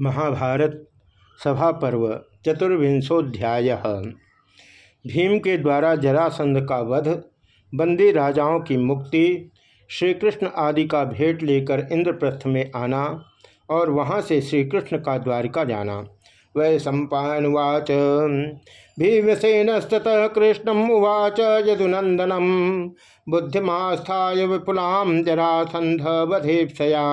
महाभारत सभा पर्व चतुर्विंशोध्याय। भीम के द्वारा जरासंध का वध, बंदी राजाओं की मुक्ति श्री कृष्ण आदि का भेंट लेकर इंद्रप्रस्थ में आना और वहाँ से श्री कृष्ण का द्वारिका जाना। वै सम्पावाच भीमसेनस्तः कृष्णम उवाच यदुनंदनम बुद्धिमास्थाय विपुलाम जरासंध वधेपया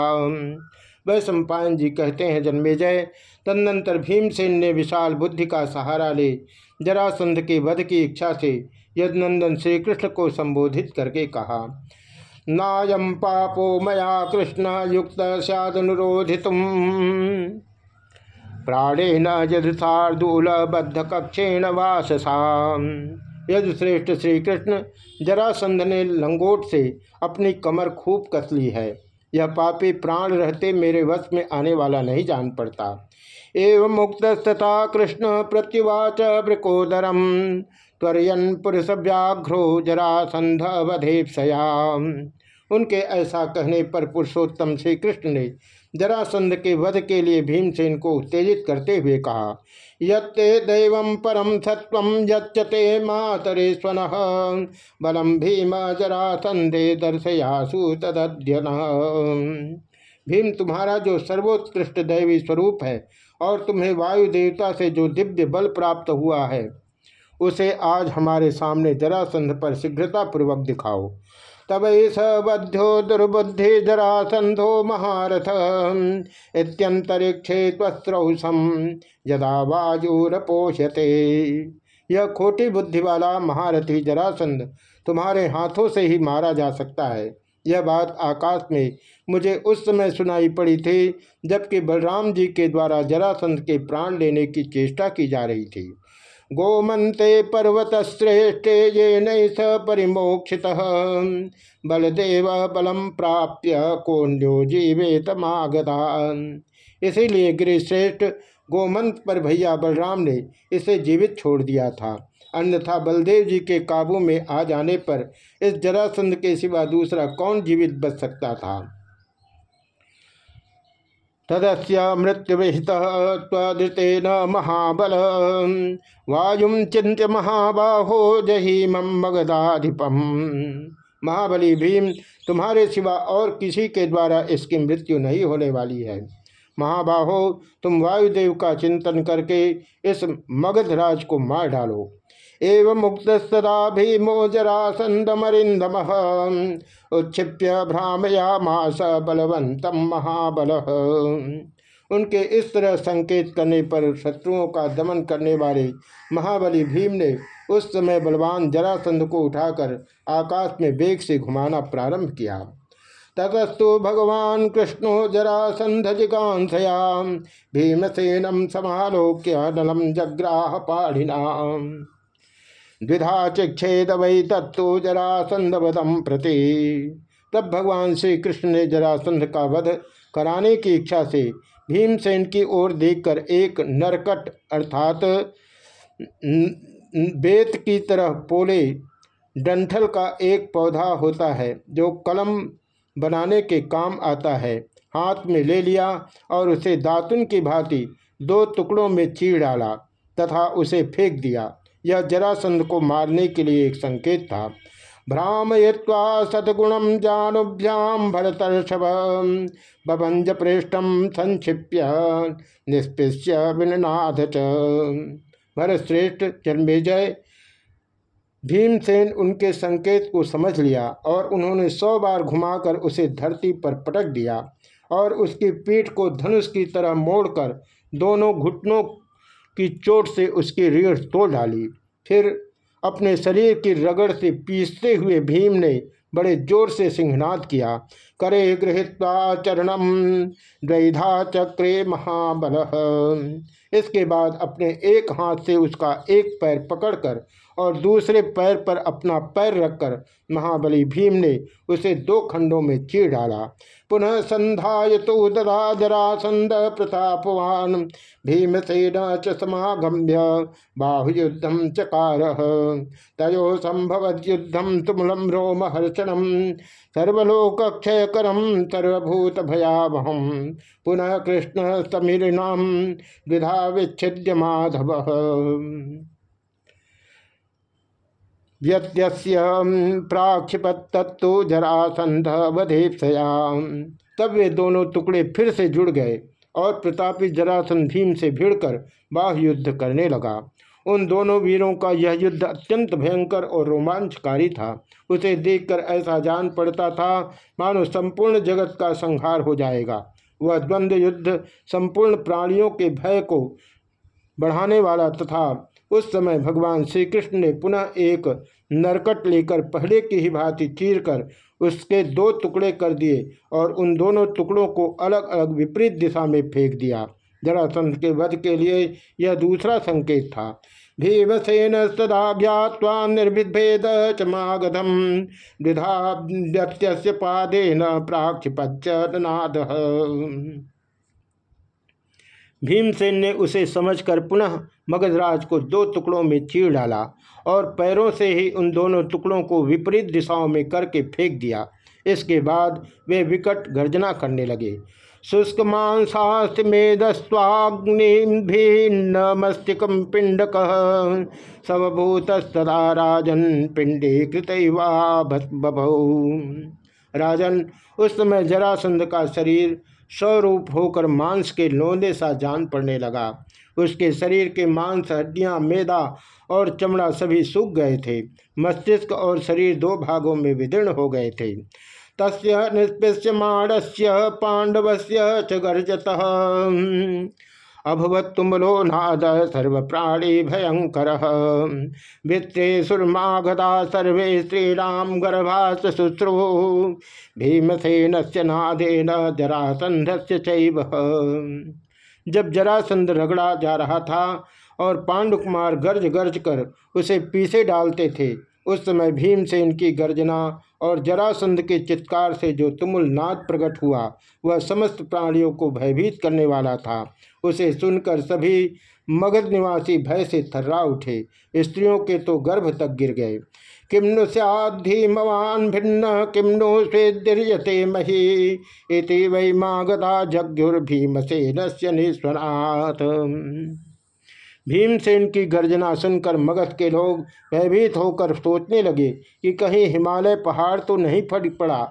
वह सम्पायन जी कहते हैं जन्मेजय तदनंतर भीमसेन ने विशाल बुद्धि का सहारा ले, जरासंध के वध की इच्छा से यदनंदन श्री कृष्ण को संबोधित करके कहा नायम पापो मया कृष्ण युक्त सदनुरोधि प्राणेन यदूल बद्ध कक्षेण वाससा यदुश्रेष्ठ श्री कृष्ण जरासंध ने लंगोट से अपनी कमर खूब कस ली है। यह पापी प्राण रहते मेरे वश में आने वाला नहीं जान पड़ता। एवं मुक्तस्तथा कृष्ण प्रत्युवाच वृकोदरम। त्वरयन पुरुष व्याघ्रो जरासंध वधेपया उनके ऐसा कहने पर पुरुषोत्तम श्री कृष्ण ने जरासंध के वध के लिए भीमसेन को उत्तेजित करते हुए कहा, यत्ते दैव परम सत्व यच्चते मातरे स्वन बलम भीम जरासंधे दर्शयासु तदध्यन। भीम, तुम्हारा जो सर्वोत्कृष्ट दैवी स्वरूप है और तुम्हें वायु देवता से जो दिव्य बल प्राप्त हुआ है, उसे आज हमारे सामने जरासंध पर शीघ्रतापूर्वक दिखाओ। तब स बध्यो दुर्बुद्धि जरासंधो महारथ। इत्यंतरिक्षे त्वस्त्रौसम यदा वायुरपोषते। यह खोटी बुद्धि वाला महारथी जरासंध तुम्हारे हाथों से ही मारा जा सकता है। यह बात आकाश में मुझे उस समय सुनाई पड़ी थी, जबकि बलराम जी के द्वारा जरासंध के प्राण लेने की चेष्टा की जा रही थी। गोमंते पर्वत श्रेष्ठे ये नई स परिमोक्षित। बलदेव बलम प्राप्य कौन्यो जीवेत मागधा इसीलिए गिरिश्रेष्ठ गोमंत पर भैया बलराम ने इसे जीवित छोड़ दिया था। अन्यथा बलदेव जी के काबू में आ जाने पर इस जरासंध के सिवा दूसरा कौन जीवित बच सकता था? तदस्य मृत्युविहित त्वधृतेन महाबल वायु चिंत्य महाबाहो जहीम मगधाधिपम महाबली भीम, तुम्हारे सिवा और किसी के द्वारा इसकी मृत्यु नहीं होने वाली है। महाबाहो, तुम वायुदेव का चिंतन करके इस मगधराज को मार डालो। एवं मुक्त सदा भीमो जरासंदमरिंदम उच्छिप्य भ्रामया मास बलवंतम महाबल। उनके इस तरह संकेत करने पर शत्रुओं का दमन करने वाले महाबली भीम ने उस समय बलवान जरासंध को उठाकर आकाश में वेग से घुमाना प्रारंभ किया। ततस्तु भगवान कृष्णो जरासंध जिकांसया भीमसेनम समालोक्य नलम जग्राह पाढ़िना द्विधा चिक्षेद वही तत्व जरासंधवधम प्रति। तब भगवान श्री कृष्ण ने जरासंध का वध कराने की इच्छा से भीमसेन की ओर देखकर एक नरकट अर्थात बेत की तरह पोले डंठल का एक पौधा होता है, जो कलम बनाने के काम आता है। हाथ में ले लिया और उसे दातुन की भांति दो टुकड़ों में चीर डाला तथा उसे फेंक दिया। यह जरासंध को मारने के लिए एक संकेत था। भ्रामय्वा सदगुणम जानुभ्याम भरतर्षभ, बभंज पृष्ठम संक्षिप्य, निष्पृश्य विननाथ भरतश्रेष्ठ जन्मेजय, भीमसेन उनके संकेत को समझ लिया और उन्होंने सौ बार घुमाकर उसे धरती पर पटक दिया और उसकी पीठ को धनुष की तरह मोड़कर दोनों घुटनों की चोट से उसकी रीढ़ तोड़ डाली। फिर अपने शरीर की रगड़ से पीसते हुए भीम ने बड़े ज़ोर से सिंहनाद किया। करे गृहत्वा चरणम द्वैधा चक्रे महाबल। इसके बाद अपने एक हाथ से उसका एक पैर पकड़कर और दूसरे पैर पर अपना पैर रखकर महाबली भीम ने उसे दो खंडों में चीर डाला। पुनः संध्याय तो दरा जरासंद प्रतापवान। भीमसेन च बाहुयुद्धम चकार तयो संभवद्युद्धम तुमलम रोमहर्षणम सर्वलोकक्षयकरम सर्वभूत भयावहम पुनः कृष्ण समीरिणाम विधा विच्छिद्य माधव। व्यत्यस्य प्राक्षिपत्तु जरासंध वधेपयाम तब वे दोनों टुकड़े फिर से जुड़ गए और प्रतापी जरासन भीम से भिड़कर बाह युद्ध करने लगा। उन दोनों वीरों का यह युद्ध अत्यंत भयंकर और रोमांचकारी था। उसे देखकर ऐसा जान पड़ता था, मानो संपूर्ण जगत का संहार हो जाएगा। वह द्वंद्व युद्ध संपूर्ण प्राणियों के भय को बढ़ाने वाला तथा उस समय भगवान श्री कृष्ण ने पुनः एक नरकट लेकर पहले की ही भांति चीर कर उसके दो टुकड़े कर दिए और उन दोनों टुकड़ों को अलग अलग विपरीत दिशा में फेंक दिया। जरासंध के वध के लिए यह दूसरा संकेत था। भीमसेन सदा ज्ञावा निर्भिभेद चमागधम द्विधा पादेन प्राक्षिपच्चनाद भीमसेन ने उसे समझकर पुनः मगधराज को दो टुकड़ों में चीर डाला और पैरों से ही उन दोनों टुकड़ों को विपरीत दिशाओं में करके फेंक दिया। इसके बाद वे विकट गर्जना करने लगे। शुष्क मांसास्त मेदस्वाग्निभिन्न मस्तिकम पिंडक सवभूतस्तदा राजन पिंडे कृत राजन, उस समय जरासंध का शरीर स्वरूप होकर मांस के लोंदे सा जान पड़ने लगा। उसके शरीर के मांस, हड्डियाँ, मैदा और चमड़ा सभी सूख गए थे। मस्तिष्क और शरीर दो भागों में विदीर्ण हो गए थे। तस् निष्पृश्यमाणस्य पांडवस्य च गर्जत। अभवत्तुमलो नाद सर्वप्राणी भयंकर भित्रे सुरमाघता सर्वे स्त्रीणाम गर्भास शुश्रु। भीमसेन से नादेन जरासंध से जब जरासंध रगड़ा जा रहा था और पांडुकुमार गर्ज गर्ज कर उसे पीछे डालते थे उस समय भीमसेन की गर्जना और जरासंध के चित्कार से जो तुमुल नाद प्रकट हुआ, वह समस्त प्राणियों को भयभीत करने वाला था। उसे सुनकर सभी मगध निवासी भय से थर्रा उठे। स्त्रियों के तो गर्भ तक गिर गए। किमनु सधीमवान भिन्न, किमनु स्वेदीर्यते मही। इति वै मागधा जग्युर्भीमसेन निस्वनाथ भीमसेन की गर्जना सुनकर मगध के लोग भयभीत होकर सोचने लगे कि कहीं हिमालय पहाड़ तो नहीं फट पड़ा,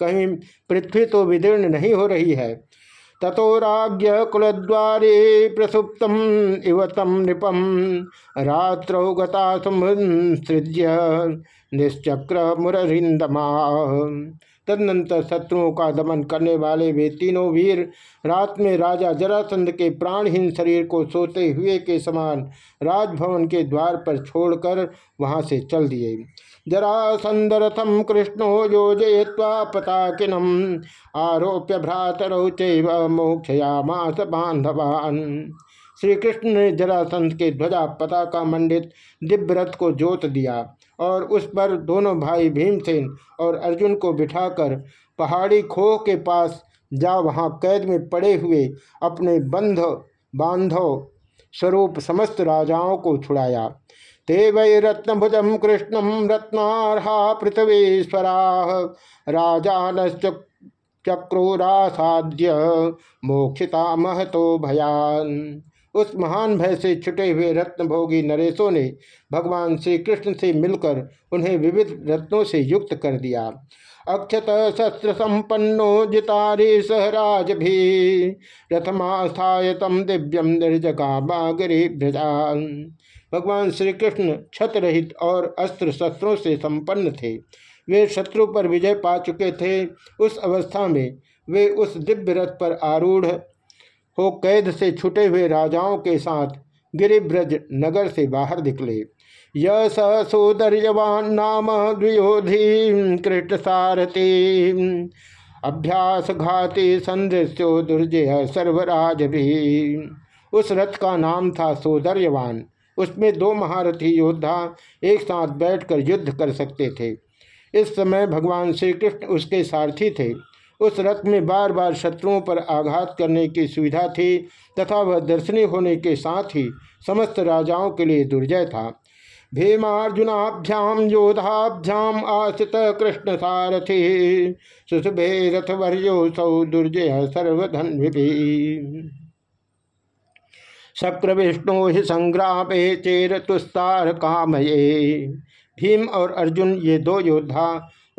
कहीं पृथ्वी तो विदीर्ण नहीं हो रही है। ततो राज्य कुलद्वारे प्रसुप्तम इवतम नृपम। रात्रौ गता सृज्य निश्चक्र मुरिंदमा तदनंतर शत्रुओं का दमन करने वाले वे तीनों वीर रात में राजा जरासंध के प्राणहीन शरीर को सोते हुए के समान राजभवन के द्वार पर छोड़कर वहाँ से चल दिए। जरासंध जरासंदरथम कृष्णो योजय्वा पताकिनम, आरोप्य भ्रातरौ चैव मोक्षयामास बांधवान श्री कृष्ण ने जरासंध के ध्वजा पताका मंडित दिव्य रथ को जोत दिया। और उस पर दोनों भाई भीमसेन और अर्जुन को बिठाकर पहाड़ी खोह के पास जा वहाँ कैद में पड़े हुए अपने बंध, बांधव स्वरूप समस्त राजाओं को छुड़ाया। ते वै रत्नभुजम कृष्णम रत्नारहा पृथ्वीश्वरा राजान चक्रोरासाद्य मोक्षिता महतो भयान। उस महान भय से छुटे हुए रत्नभोगी नरेशों ने भगवान श्री कृष्ण से मिलकर उन्हें विविध रत्नों से युक्त कर दिया। अक्षत शस्त्र संपन्नो जितारे सहराज भी, रथमास्थाय तम दिव्यम निर्जगा गिरिभ्रजान भगवान श्री कृष्ण छत रहित और अस्त्र शस्त्रों से संपन्न थे। वे शत्रु पर विजय पा चुके थे। उस अवस्था में वे उस दिव्य रथ पर आरूढ़ हो कैद से छुटे हुए राजाओं के साथ गिरिब्रज नगर से बाहर निकले। य स सोदर्यवान नाम द्वियोधि कृष्ण सारथी। अभ्यास घाती संदृश्यो दुर्जय सर्वराज भी। उस रथ का नाम था सोदर्यवान। उसमें दो महारथी योद्धा एक साथ बैठकर युद्ध कर सकते थे। इस समय भगवान श्री कृष्ण उसके सारथी थे। उस रथ में बार बार शत्रुओं पर आघात करने की सुविधा थी तथा वह दर्शनीय होने के साथ ही समस्त राजाओं के लिए दुर्जय था। भीमार्जुनाभ्याम योधाभ्याम आश्रित कृष्ण सारथि सुशुभे रथवर्योसौ दुर्जय सर्वधन शक्र विष्णु ही संग्राम चेर तुस्तार कामये। भीम और अर्जुन ये दो योद्धा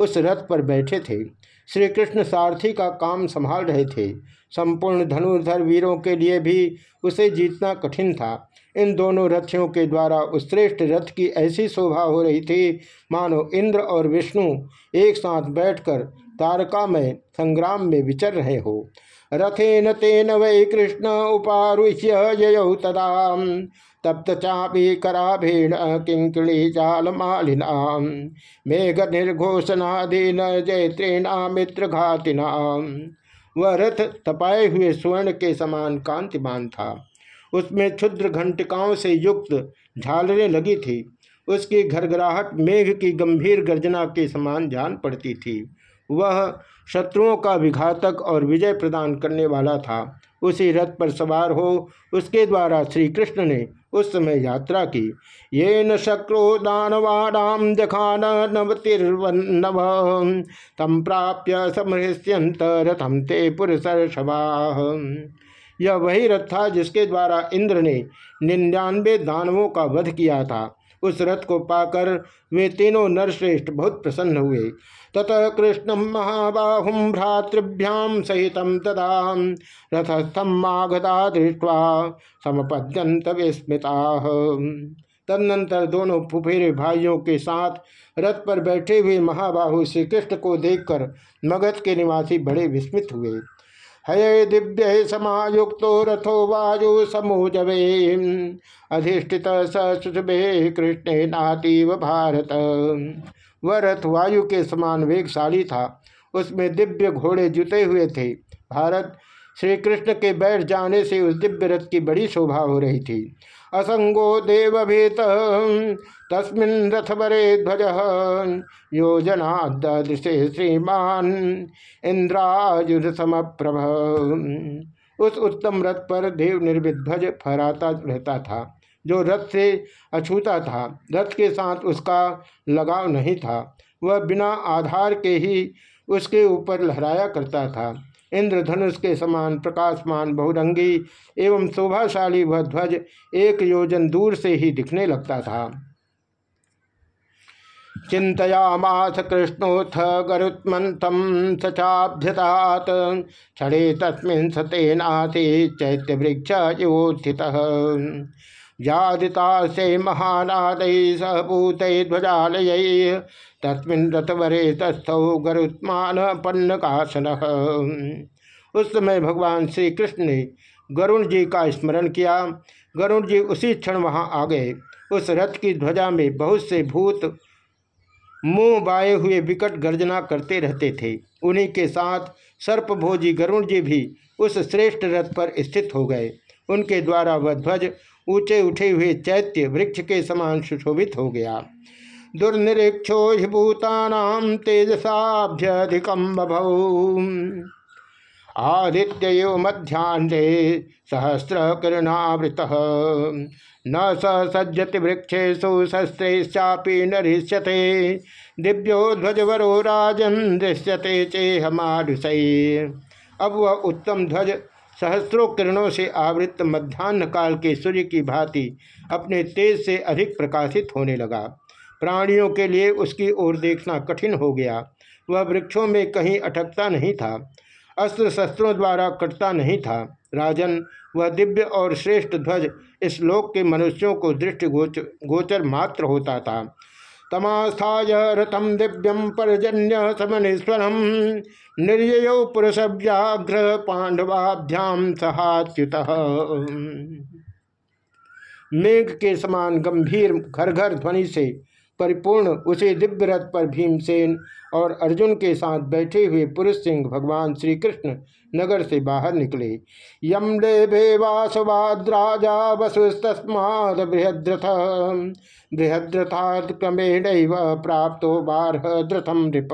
उस रथ पर बैठे थे। श्री कृष्ण सारथी का काम संभाल रहे थे। संपूर्ण धनुर्धर वीरों के लिए भी उसे जीतना कठिन था। इन दोनों रथियों के द्वारा उस श्रेष्ठ रथ की ऐसी शोभा हो रही थी, मानो इंद्र और विष्णु एक साथ बैठकर तारका में संग्राम में विचर रहे हो। रथेन तेन वै कृष्ण उपारुष्य जयौ तदा। तप्त चापी कराभीण मेघ निर्घोषणादीन जयत्रीणा मित्र घातिना वह रथ तपाए हुए स्वर्ण के समान कांतिमान था। उसमें क्षुद्र घंटिकाओं से युक्त झालरें लगी थी। उसकी घरघराहट मेघ की गंभीर गर्जना के समान जान पड़ती थी। वह शत्रुओं का विघातक और विजय प्रदान करने वाला था। उसी रथ पर सवार हो उसके द्वारा श्री कृष्ण ने उस समय यात्रा की। ये न शक्रो दानवाणाम जखान नवतिर्वन्नव तम प्राप्य समृष्यंत रथम ते पुरुषर्षभा। यह वही रथ था जिसके द्वारा इंद्र ने निन्यानवे दानवों का वध किया था। उस रथ को पाकर वे तीनों नरश्रेष्ठ बहुत प्रसन्न हुए। ततः कृष्ण महाबाहुम भ्रातृभ्याम सहित तदा रथस्थम माघता दृष्टवा समपद्यंत विस्मृता। तदनंतर दोनों फुफेरे भाइयों के साथ रथ पर बैठे हुए महाबाहु श्री कृष्ण को देखकर मगध के निवासी बड़े विस्मित हुए। हय दिव्य समायुक्त रथो वायु समूजवे। अधिष्ठित सुशुभे कृष्ण नातीव भारत। वह रथ वायु के समान वेगशाली था। उसमें दिव्य घोड़े जुते हुए थे। भारत श्री कृष्ण के बैठ जाने से उस दिव्य रथ की बड़ी शोभा हो रही थी। असंगो देवभीत, तस्मिन् रथवरे ध्वज योजनादृशे श्रीमान इंद्रायुध समप्रभ उस उत्तम रथ पर देव निर्भित ध्वज फहराता रहता था, जो रथ से अछूता था। रथ के साथ उसका लगाव नहीं था, वह बिना आधार के ही उसके ऊपर लहराया करता था। इंद्रधनुष के समान प्रकाशमान, बहुरंगी एवं शोभाशाली वह ध्वज एक योजन दूर से ही दिखने लगता था। चिंतयामास कृष्णोथ गरुत्मंथम सचाभ्यतात, क्षणे तस्मिन् सतेनाथे चैत्य वृक्ष योत्थित जादिता से महानाद सहभूत ध्वजालय। तस्मिन् रथवरे गरुत्मान पन्नकासन उस समय भगवान श्री कृष्ण ने गरुण जी का स्मरण किया। गरुण जी उसी क्षण वहाँ आ गए। उस रथ की ध्वजा में बहुत से भूत मुँह बाए हुए विकट गर्जना करते रहते थे। उन्हीं के साथ सर्पभोजी गरुण जी भी उस श्रेष्ठ रथ पर स्थित हो गए। उनके द्वारा वह ध्वज ऊँचे उठे हुए चैत्य वृक्ष के समान सुशोभित हो गया। दुर्निरीक्षो भूतानाम तेजसाभ्यधिकम बभौ। आदित्य मध्यान्हे सहस्र किरणावृत न स सज्जति वृक्षेशु शस्त्रैश्चापि नरिष्यते। दिव्यो ध्वजवरो राजन दृश्यते चेहमारुषय अब वह उत्तम ध्वज सहस्रों किरणों से आवृत मध्यान्ह काल के सूर्य की भांति अपने तेज से अधिक प्रकाशित होने लगा। प्राणियों के लिए उसकी ओर देखना कठिन हो गया। वह वृक्षों में कहीं अटकता नहीं था। अस्त्र शस्त्रों द्वारा कटता नहीं था। राजन, वह दिव्य और श्रेष्ठ ध्वज इस लोक के मनुष्यों को दृष्टि गोचर गोचर मात्र होता था। तमास्थाय रथम दिव्यम परजन्य समनेश्वरम निर्जय पुरुष व्याघ्र पांडवाभ्याम सहाच्युत। मेघ के समान गंभीर घर घर ध्वनि से परिपूर्ण उसे दिव्य रथ पर भीमसेन और अर्जुन के साथ बैठे हुए पुरुष सिंह भगवान श्री कृष्ण नगर से बाहर निकले। यम लेभे वासवाद्राजा वसुस्तस्माद बृहद्रथ बृहद्रथात क्रमेण प्राप्त बारह द्रथम नृप।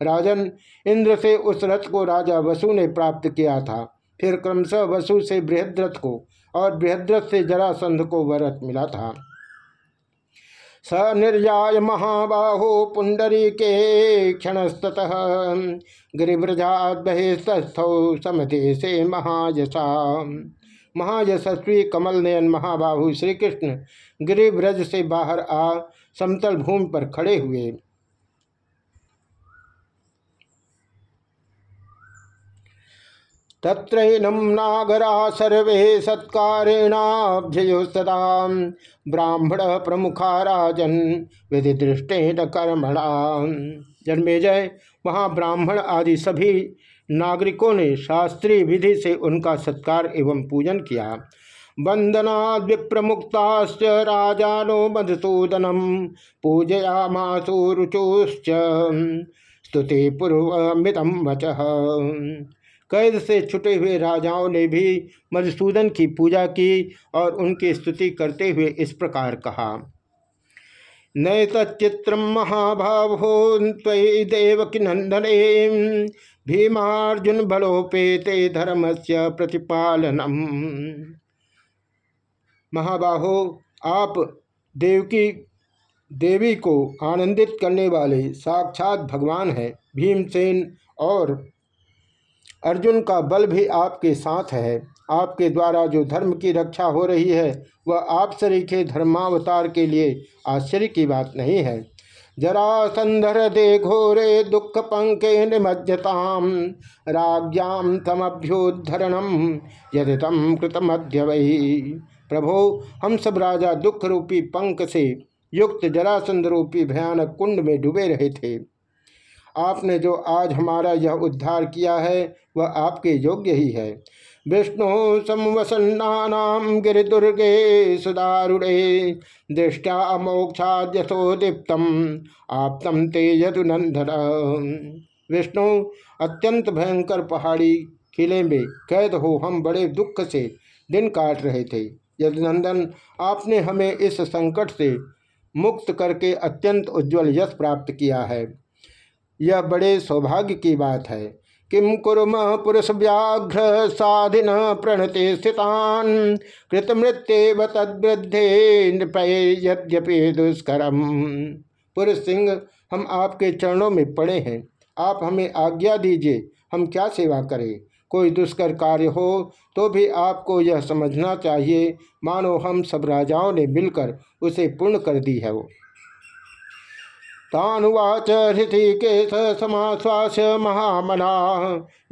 राजन इंद्र से उस रथ को राजा वसु ने प्राप्त किया था। फिर क्रमशः वसु से बृहद्रथ को और बृहद्रथ से जरासंध को वह मिला था। स निर्याय महाबाहो पुंडरी के क्षणस्त समे से महायशा। महायशस्वी कमल नयन महाबाहु श्रीकृष्ण गिरिव्रज से बाहर आ समतल भूमि पर खड़े हुए। तत्रैनम नागरा सर्वे सत्कारेणाभ्ययुस्तदा ब्राह्मण प्रमुखा राजन विधि दृष्टेन कर्मणा। जन्मेजय वहाँ ब्राह्मण आदि सभी नागरिकों ने शास्त्रीय विधि से उनका सत्कार एवं पूजन किया। वंदना विप्रमुक्ताश्च राजानो मधुसूदनम पूजयामासु रुचुश्च। स्तुति पूर्वमितम वच। कैद से छुटे हुए राजाओं ने भी मधुसूदन की पूजा की और उनकी स्तुति करते हुए इस प्रकार कहा। नय तच्चित्र महाभावो तयि देवकी नंदने भीमार्जुन बलोपेते धर्म से प्रतिपालनम। महाबाहो, आप देवकी, देवी को आनंदित करने वाले साक्षात भगवान है, भीमसेन और अर्जुन का बल भी आपके साथ है। आपके द्वारा जो धर्म की रक्षा हो रही है, वह आप सरीखे धर्मावतार के लिए आश्चर्य की बात नहीं है। जरा संधर दे घोरे दुख पंके निमज्जताम राज्ञाम तमभ्योद्धरणम यदि तम कृतमध्य प्रभो, हम सब राजा दुख रूपी पंक से युक्त जरासंध रूपी भयानक कुंड में डूबे रहे थे। आपने जो आज हमारा यह उद्धार किया है, वह आपके योग्य ही है। विष्णु समवसन्ना गिरिदुर्गे सुदारुणे दृष्टा मोक्षाद्यथो दीप्तम आप्तम ते यदुनंदन विष्णु, अत्यंत भयंकर पहाड़ी किले में कैद हो हम बड़े दुख से दिन काट रहे थे। यदुनंदन आपने हमें इस संकट से मुक्त करके अत्यंत उज्जवल यश प्राप्त किया है। यह बड़े सौभाग्य की बात है किम कुरम पुरुष व्याघ्र साधिन प्रणते स्थितान, कृतमृत्येव तद्वृद्धे यद्यपि दुष्करम। पुरुष सिंह, हम आपके चरणों में पड़े हैं। आप हमें आज्ञा दीजिए, हम क्या सेवा करें? कोई दुष्कर कार्य हो तो भी आपको यह समझना चाहिए। मानो हम सब राजाओं ने मिलकर उसे पूर्ण कर दी है वो। तानुवाच हृतिकेश समाश्वास महामना।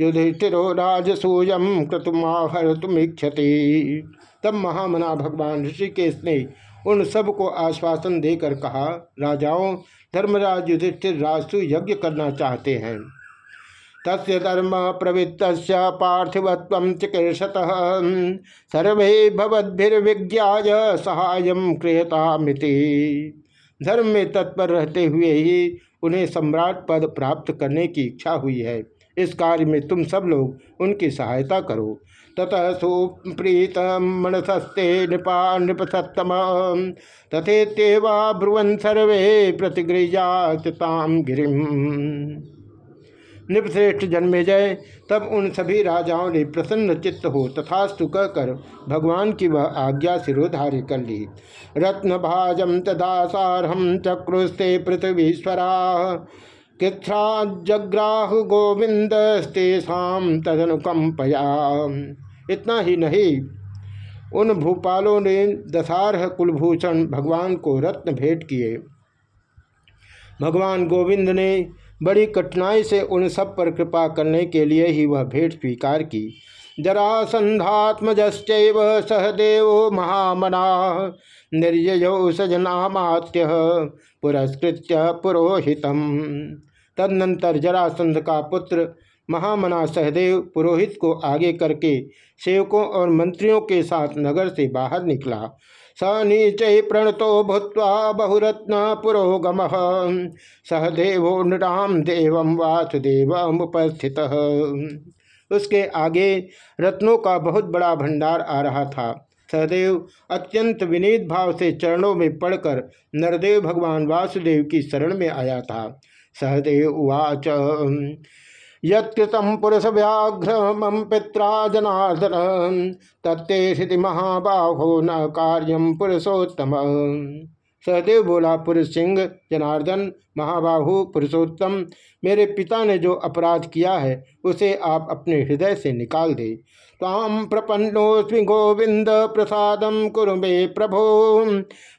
युधिष्ठिरो राजसूयम तुमीक्षति तब महामना भगवान ऋषिकेश ने उन सबको आश्वासन देकर कहा, राजाओं, धर्मराज युधिष्ठिर राजसु यज्ञ करना चाहते हैं। तस्य धर्म प्रवृत्त पार्थिवत्व चिकीर्षत। सर्वे भवद्भिर्विज्ञा सहाय क्रियता मिति धर्म में तत्पर रहते हुए ही उन्हें सम्राट पद प्राप्त करने की इच्छा हुई है। इस कार्य में तुम सब लोग उनकी सहायता करो। ततः सुप्रीत मनसस्ते नृपा नृपसत्तम तथेत्यवा ब्रुवन सर्वे प्रतिगृहताम गिरिम। निपश्रेष्ठ जन्मे जय, तब उन सभी राजाओं ने प्रसन्न चित्त हो तथास्तु कहकर भगवान की वह आज्ञा सिरोधार्य कर ली। रत्न भाजम तदासारहम चक्रुस्ते पृथ्वीश्वरा कृथ्रा जग्राह गोविंद तेषाम तदनुकंपया इतना ही नहीं, उन भूपालों ने दशारह कुलभूषण भगवान को रत्न भेंट किए। भगवान गोविंद ने बड़ी कठिनाई से उन सब पर कृपा करने के लिए ही वह भेंट स्वीकार की। जरासंधात्मजश्च सहदेव महामना निर्जयो सजनामात्य पुरस्कृत्य पुरोहित तदनंतर जरासंध का पुत्र महामना सहदेव पुरोहित को आगे करके सेवकों और मंत्रियों के साथ नगर से बाहर निकला। स नीच प्रणतो भूत बहुरत्न पुरोगम सहदेवो नृणाम देव वासुदेव उपस्थित। उसके आगे रत्नों का बहुत बड़ा भंडार आ रहा था। सहदेव अत्यंत विनीत भाव से चरणों में पड़कर नरदेव भगवान वासुदेव की शरण में आया था। सहदेव उवाच यत्कृतं पुरुष व्याघ्र मम पिता जनार्दन तत्ते महाबाहो न कार्यम पुरुषोत्तम। सहदेव बोला, पुरुष सिंह, जनार्दन, महाबाहु, पुरुषोत्तम, मेरे पिता ने जो अपराध किया है, उसे आप अपने हृदय से निकाल दे। ताम प्रपन्नोस्मि गोविंद, प्रसाद कुरु मे प्रभो।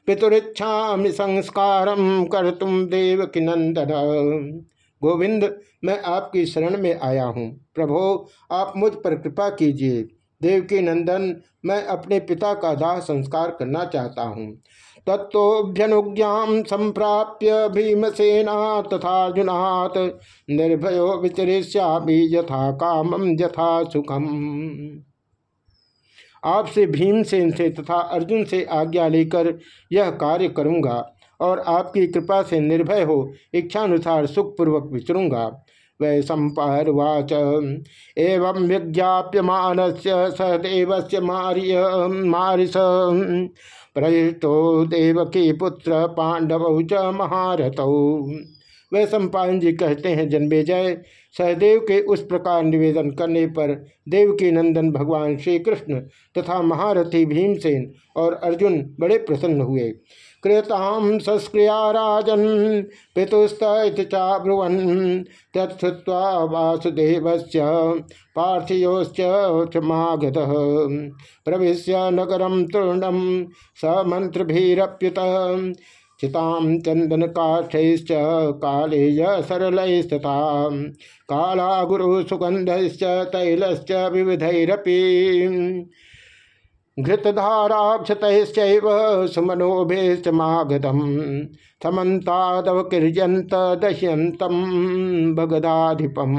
पितुरिच्छा संस्कार कर तुम देव की नंदन गोविंद, मैं आपकी शरण में आया हूँ। प्रभो, आप मुझ पर कृपा कीजिए। देवकी नंदन मैं अपने पिता का दाह संस्कार करना चाहता हूँ। तत्भ्यनुज्ञा संप्राप्य भीमसेना तथा जुनात, निर्भयो विचरिष्यामी यथा कामम यथा सुखम। आपसे भीमसेन से तथा अर्जुन से आज्ञा लेकर यह कार्य करूँगा। और आपकी कृपा से निर्भय हो, इच्छानुसार सुखपूर्वक विचरूँगा। वै सम्पावाच एवं विज्ञाप्यमान से सदेव से मारिय मारिस। प्रयुतो देवकी पुत्र पांडव च महारथौ। वह सम्पायन जी कहते हैं जन्मेजय सहदेव के उस प्रकार निवेदन करने पर देव के नंदन भगवान श्री कृष्ण तथा महारथी भीमसेन और अर्जुन बड़े प्रसन्न हुए। कृताम संस्क्रिया राजन पितुस्त चाब्रुवन तत्वा वासुदेव पार्थियोश्चमागत प्रवेश नगरम तृणम समंत्रभीरप्युत चिताम चंदन काष्ठ काले सरलस्तथा काला गुरु सुगंधश्च तैलश्च विविधरपी। घृतधाराक्षतश्चैव सुमनोभेश्चमागतम। समन्तादवकीर्यंत दह्यंतम भगदाधिपम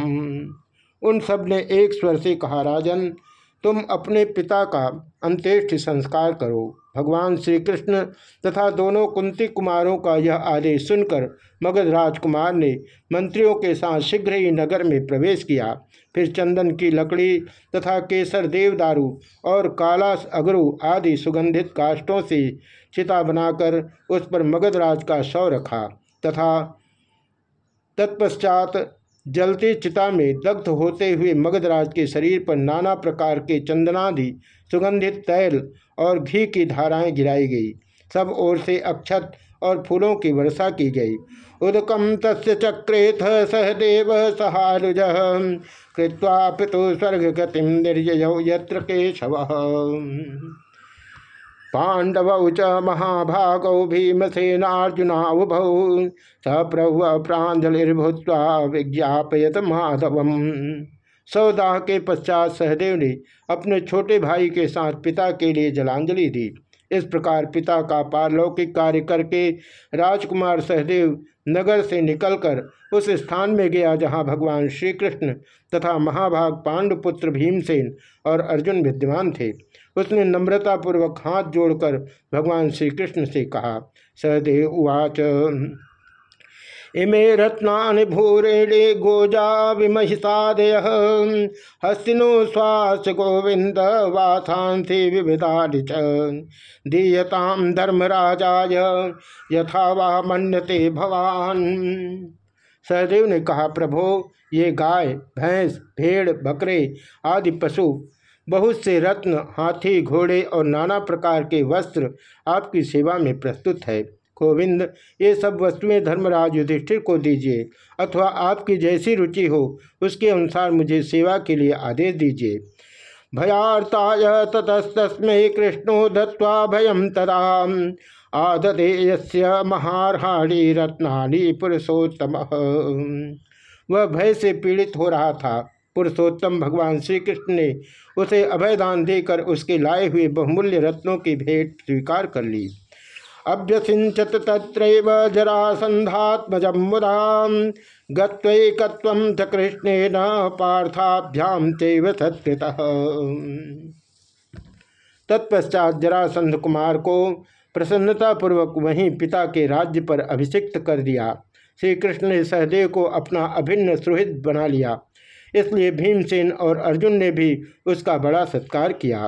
उन सबने एक स्वर से कहा राजन तुम अपने पिता का अंत्येष्ट संस्कार करो। भगवान श्री कृष्ण तथा दोनों कुंती कुमारों का यह आदेश सुनकर मगध राजकुमार ने मंत्रियों के साथ शीघ्र ही नगर में प्रवेश किया। फिर चंदन की लकड़ी तथा केसर देवदारू और कालास अगरू आदि सुगंधित काष्टों से चिता बनाकर उस पर मगधराज का शव रखा तथा तत्पश्चात जलती चिता में दग्ध होते हुए मगधराज के शरीर पर नाना प्रकार के चंदनादि, सुगंधित तैल और घी की धाराएँ गिराई गई। सब ओर से अक्षत और फूलों की वर्षा की गई। उदकम तस् चक्रेथ सहदेव सहारुज कृत्वा पितु स्वर्ग गतिम निर्जय यत्र केशव। पांडव च महाभागौ भीमसेनार्जुनाउभौ स प्रभु प्राजलिर्भूत्वा विज्ञापयत माधवम। सौदाह के पश्चात सहदेव ने अपने छोटे भाई के साथ पिता के लिए जलांजलि दी। इस प्रकार पिता का पारलौकिक कार्य करके राजकुमार सहदेव नगर से निकलकर उस स्थान में गया जहाँ भगवान श्री कृष्ण तथा महाभाग पांडुपुत्र भीमसेन और अर्जुन विद्यमान थे। उसने नम्रतापूर्वक हाथ जोड़कर भगवान श्री कृष्ण से कहा सहदेव उवाच। इमे रत्ना भूरेणे गोजा विमहिषादय हस्तिनो स्वास गोविंद वाथांसी विविधा दीयताम धर्मराजाय यथा वा मन्यते भवान। सहदेव ने कहा, प्रभो, ये गाय, भैंस, भेड़, बकरे आदि पशु बहुत से रत्न, हाथी, घोड़े और नाना प्रकार के वस्त्र आपकी सेवा में प्रस्तुत है। गोविंद, ये सब वस्तुएँ धर्मराज युधिष्ठिर को दीजिए अथवा आपकी जैसी रुचि हो, उसके अनुसार मुझे सेवा के लिए आदेश दीजिए। भयाताय ततस्तस्मै कृष्णो दत्वा भयम तदा। आदधेय महारहाणी रत्नानी पुरुषोत्तम। वह भय से पीड़ित हो रहा था। पुरुषोत्तम भगवान श्री कृष्ण ने उसे अभयदान देकर उसके लाए हुए बहुमूल्य रत्नों की भेंट स्वीकार कर ली। अभ्यसिंचत तत्रैव जरासंधात्मज मुदा गत्वैकत्वं च कृष्णेन पार्थाभ्याम तेव सत्कृत। तत्पश्चात जरासंध कुमार को प्रसन्नतापूर्वक वहीं पिता के राज्य पर अभिषिक्त कर दिया। श्री कृष्ण ने सहदेव को अपना अभिन्न सुहृद बना लिया। इसलिए भीमसेन और अर्जुन ने भी उसका बड़ा सत्कार किया।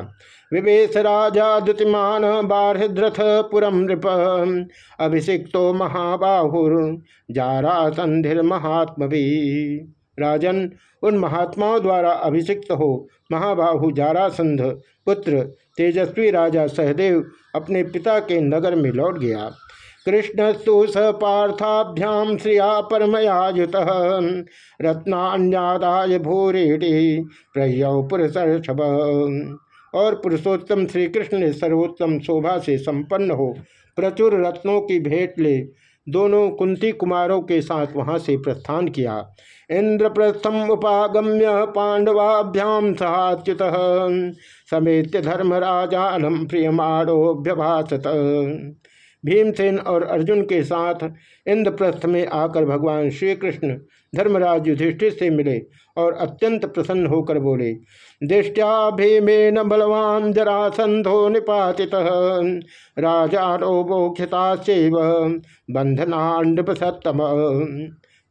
विवेश राजा दुतिमान बारहद्रथ पुरम नृप। अभिषिक्तो महाबाहुर, जारा संधिर महात्म भी। राजन उन महात्माओं द्वारा अभिषिक्त हो महाबाहु जारासंध पुत्र तेजस्वी राजा सहदेव अपने पिता के नगर में लौट गया। कृष्णस्तु स पार्थाभ्याम श्रिया परमयायुत। रत्नान्यादाय भूरेडी प्रयौ पुरुषर्षभ। और पुरुषोत्तम श्री कृष्ण ने सर्वोत्तम शोभा से संपन्न हो प्रचुर रत्नों की भेंट ले दोनों कुंती कुमारों के साथ वहाँ से प्रस्थान किया। इंद्रप्रस्थम उपागम्य पांडवाभ्याम सहाच्युत। समेत धर्मराजानम प्रियमाणोभ्यभाषत भीमसेन और अर्जुन के साथ इंद्रप्रस्थ में आकर भगवान श्री कृष्ण धर्मराज युधिष्ठिर से मिले और अत्यंत प्रसन्न होकर बोले, दृष्टिया भीमेन बलवान जरासंधो निपाति राजा मोक्षता बंधनाण्डपसत्तम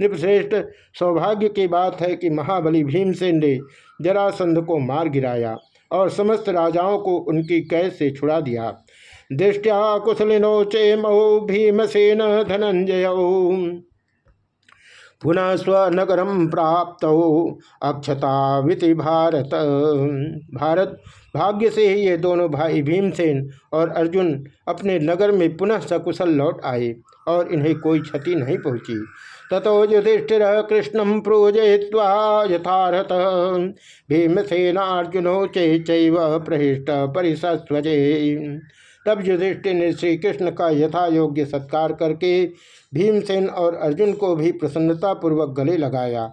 नृपश्रेष्ठ, सौभाग्य की बात है कि महाबली भीमसेन ने जरासंध को मार गिराया और समस्त राजाओं को उनकी कैद से छुड़ा दिया। दृष्टिया कुशलिनो चेमो भीमसेन धनंजय। पुनः स्वनगरम प्राप्त अक्षताविति भारत। भारत भाग्य से ही ये दोनों भाई भीमसेन और अर्जुन अपने नगर में पुनः सकुशल लौट आए और इन्हें कोई क्षति नहीं पहुँची। ततो युधिष्ठिर कृष्ण प्रोजय्वा यथारथ। भीमसेनार्जुनो चैव प्रहिष्ट परिसस्वजे। तब युधिष्ठिर ने श्री कृष्ण का यथा योग्य सत्कार करके भीमसेन और अर्जुन को भी प्रसन्नतापूर्वक गले लगाया।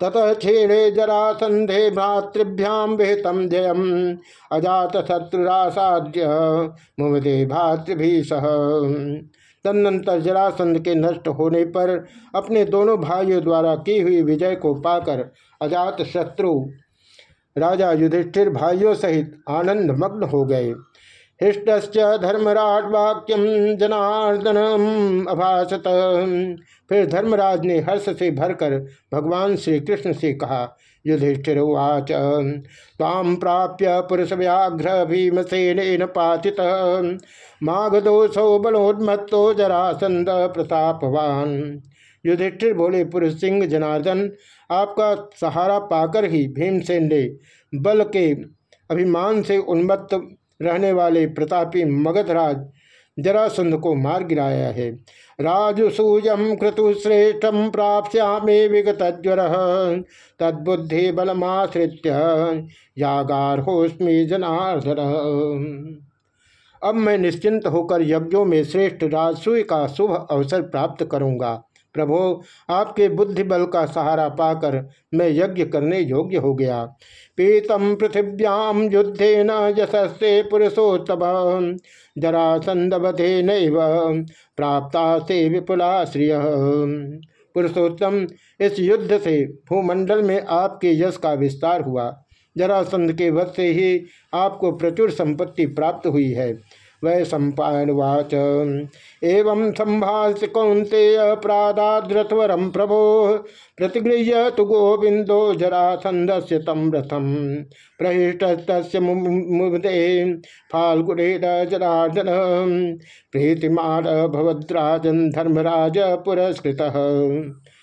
ततः छेड़े जरासंधे भ्रातृभ्याम विहितम जयम। अजात शत्रुरासाद्य मुमदे भातृभी सह तदनंतर जरासंध के नष्ट होने पर अपने दोनों भाइयों द्वारा की हुई विजय को पाकर अजात शत्रु राजा युधिष्ठिर भाइयों सहित आनंद मग्न हो गए। हृष्ट धर्मराज वाक्यम जनार्दन अभाषत फिर धर्मराज ने हर्ष से भरकर भगवान श्री कृष्ण से कहा युधिष्ठिर्वाच ताम प्राप्य पुरुष व्याघ्र भीमसेन पाति माघदोषो बलोन्मत्तो जरासंद प्रतापवान। युधिष्ठिर बोले, पुरुष सिंह, जनार्दन, आपका सहारा पाकर ही भीमसेन ने बल के अभिमान से उन्मत्त रहने वाले प्रतापी मगधराज जरासंध को मार गिराया है। राजुसूयम क्रतुश्रेष्ठम प्राप्यामे विगत ज्वर तद्बुद्धि बलमाश्रित्य यागारहोस्मी जनार्दन। अब मैं निश्चिंत होकर यज्ञों में श्रेष्ठ राजसूय का शुभ अवसर प्राप्त करूँगा। प्रभो, आपके बुद्धि बल का सहारा पाकर मैं यज्ञ करने योग्य हो गया। पीतम पृथिव्याम युद्धे न यशस्ते पुरुषोत्तम जरासंदे नैव प्राप्ता से विपुला श्रिय पुरुषोत्तम, इस युद्ध से भूमंडल में आपके यश का विस्तार हुआ। जरासंध के वध से ही आपको प्रचुर संपत्ति प्राप्त हुई है। वै सम्पावाच एवं संभाष कौंते प्रादाद्रथवरम प्रभो प्रतिगृह्य तो गोविंदो जरासंद से तम रथम प्रहिष्ट मुदे फाल्गुने जनार्दन प्रीतिमान भवद्राजन धर्मराज पुरस्कृत।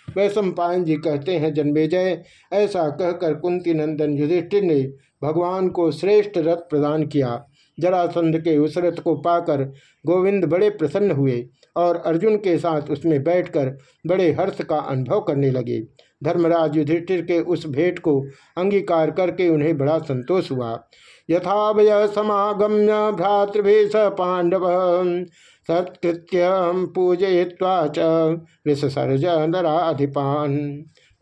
वह सम्पायन जी कहते हैं जन्मेजय ऐसा कहकर कुंती नंदन युधिष्ठिर ने भगवान को श्रेष्ठ रथ प्रदान किया। जरासंध के उस रथ को पाकर गोविंद बड़े प्रसन्न हुए और अर्जुन के साथ उसमें बैठकर बड़े हर्ष का अनुभव करने लगे। धर्मराज युधिष्ठिर के उस भेंट को अंगीकार करके उन्हें बड़ा संतोष हुआ। यथावय समागम्य भ्रातृभि स पांडव सत्कृत्य पूजय्वा विसर्ज नराधिपान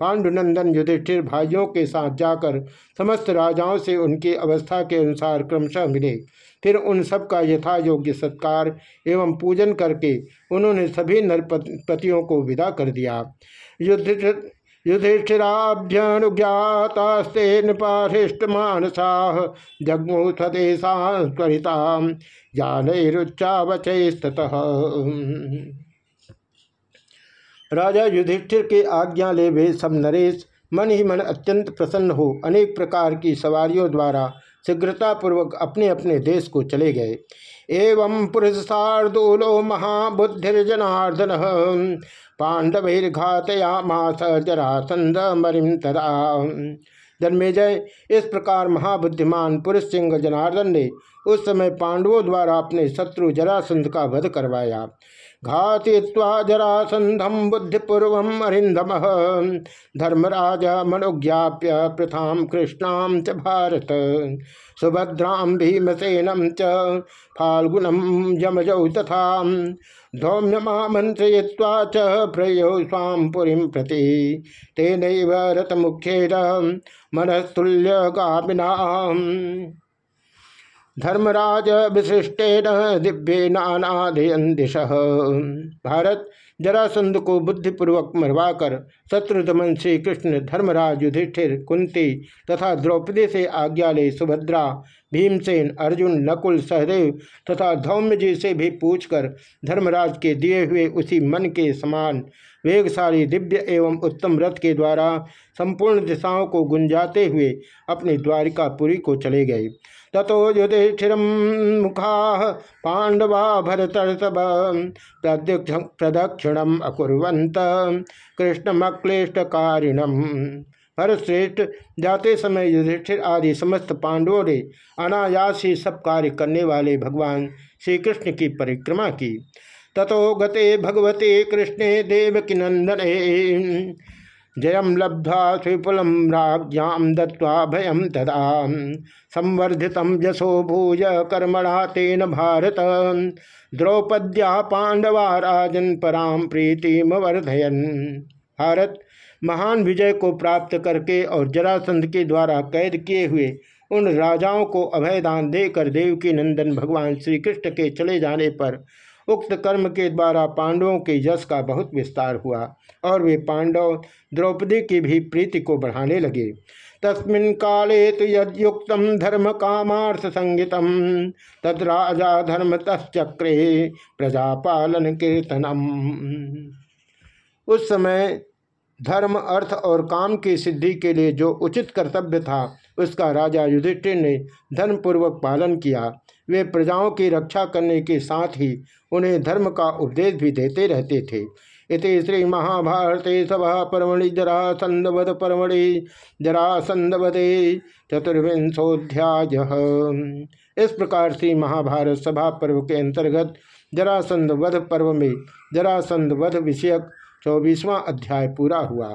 पांडुनंदन युधिष्ठिर भाइयों के साथ जाकर समस्त राजाओं से उनकी अवस्था के अनुसार क्रमशः मिले। फिर उन सब का यथा योग्य सत्कार एवं पूजन करके उन्होंने सभी नरपतियों को विदा कर दिया। युद्ध युधिष्ठिराभ्यनुज्ञातास्ते नृपाहृष्ट मानसा जगमु स्वदेशा त्वरिता जानरुच्चावचस्तः राजा युधिष्ठिर के आज्ञा ले वे सब नरेश मन ही मन अत्यंत प्रसन्न हो अनेक प्रकार की सवारियों द्वारा शीघ्रतापूर्वक अपने अपने देश को चले गए। एवं पुरुषार्दूलो महाबुद्धिर्जनार्दन पांडवैर्घातयामास जरासंध मरिम तदा। जन्मेजय इस प्रकार महाबुद्धिमान पुरुष सिंह जनार्दन ने उस समय पांडवों द्वारा अपने शत्रु जरासंध का वध करवाया। घातवा जरासंधम बुद्धिपूर्व अरिंदम धर्मराज मनोज्ञाप्य प्रथा कृष्णाम च भारत। सुभद्रां भीमसेनम च फाल्गुनम यमजौ तथा। धौम्यमामंत्रय्वा च प्रयो स्वाम पुरी प्रति। तेन रथमुख्येन मनस्तुल्य गामिना धर्मराज विशिष्टेन दिव्य नानाधयन दिश भारत जरासंध को बुद्धिपूर्वक मरवाकर शत्रुदमन श्री कृष्ण धर्मराज युधिष्ठिर कुंती तथा द्रौपदी से आज्ञा ले सुभद्रा, भीमसेन, अर्जुन, नकुल, सहदेव तथा धौम्य जी से भी पूछकर धर्मराज के दिए हुए उसी मन के समान वेगशाली दिव्य एवं उत्तम रथ के द्वारा संपूर्ण दिशाओं को गुंजाते हुए अपनी द्वारिकापुरी को चले गए। ततो युधिष्ठिर मुखा पांडवा भरतर्षभ प्रदक्षिणम अकुर्वंत कृष्णमक्लेष्टकारिणम। भरतश्रेष्ठ, जाते समय युधिष्ठिर आदि समस्त पांडवों ने अनायास ही सब कार्य करने वाले भगवान श्री कृष्ण की परिक्रमा की। ततो गते भगवते कृष्णे देवकी नंदने। जयम लब्ध्वा स्विपुलम राज्ञाम दत्वा भयम तदा। संवर्धित यशो भूय कर्मणा तेन भारत। द्रौपद्या पांडवा राजन पराम प्रीतिम वर्धयन। भारत, महान विजय को प्राप्त करके और जरासंध के द्वारा कैद किए हुए उन राजाओं को अभयदान देकर देवकी नंदन भगवान श्री कृष्ण के चले जाने पर उक्त कर्म के द्वारा पांडवों के यश का बहुत विस्तार हुआ और वे पांडव द्रौपदी की भी प्रीति को बढ़ाने लगे। तस्मिन् काले तो यदुक्त धर्म कामार्थ संगीत तद्राजा धर्म तस्क्रे प्रजापालन कीर्तनम। उस समय धर्म, अर्थ और काम की सिद्धि के लिए जो उचित कर्तव्य था, उसका राजा युधिष्ठिर ने धर्मपूर्वक पालन किया। वे प्रजाओं की रक्षा करने के साथ ही उन्हें धर्म का उपदेश भी देते रहते थे। इति श्री महाभारत सभा परमणि जरासंदवध परमणि जरासंदवधे चतुर्विंशोध्याय इस प्रकार से महाभारत सभा पर्व के अंतर्गत जरासंध वध पर्व में जरासंध वध विषयक चौबीसवां अध्याय पूरा हुआ।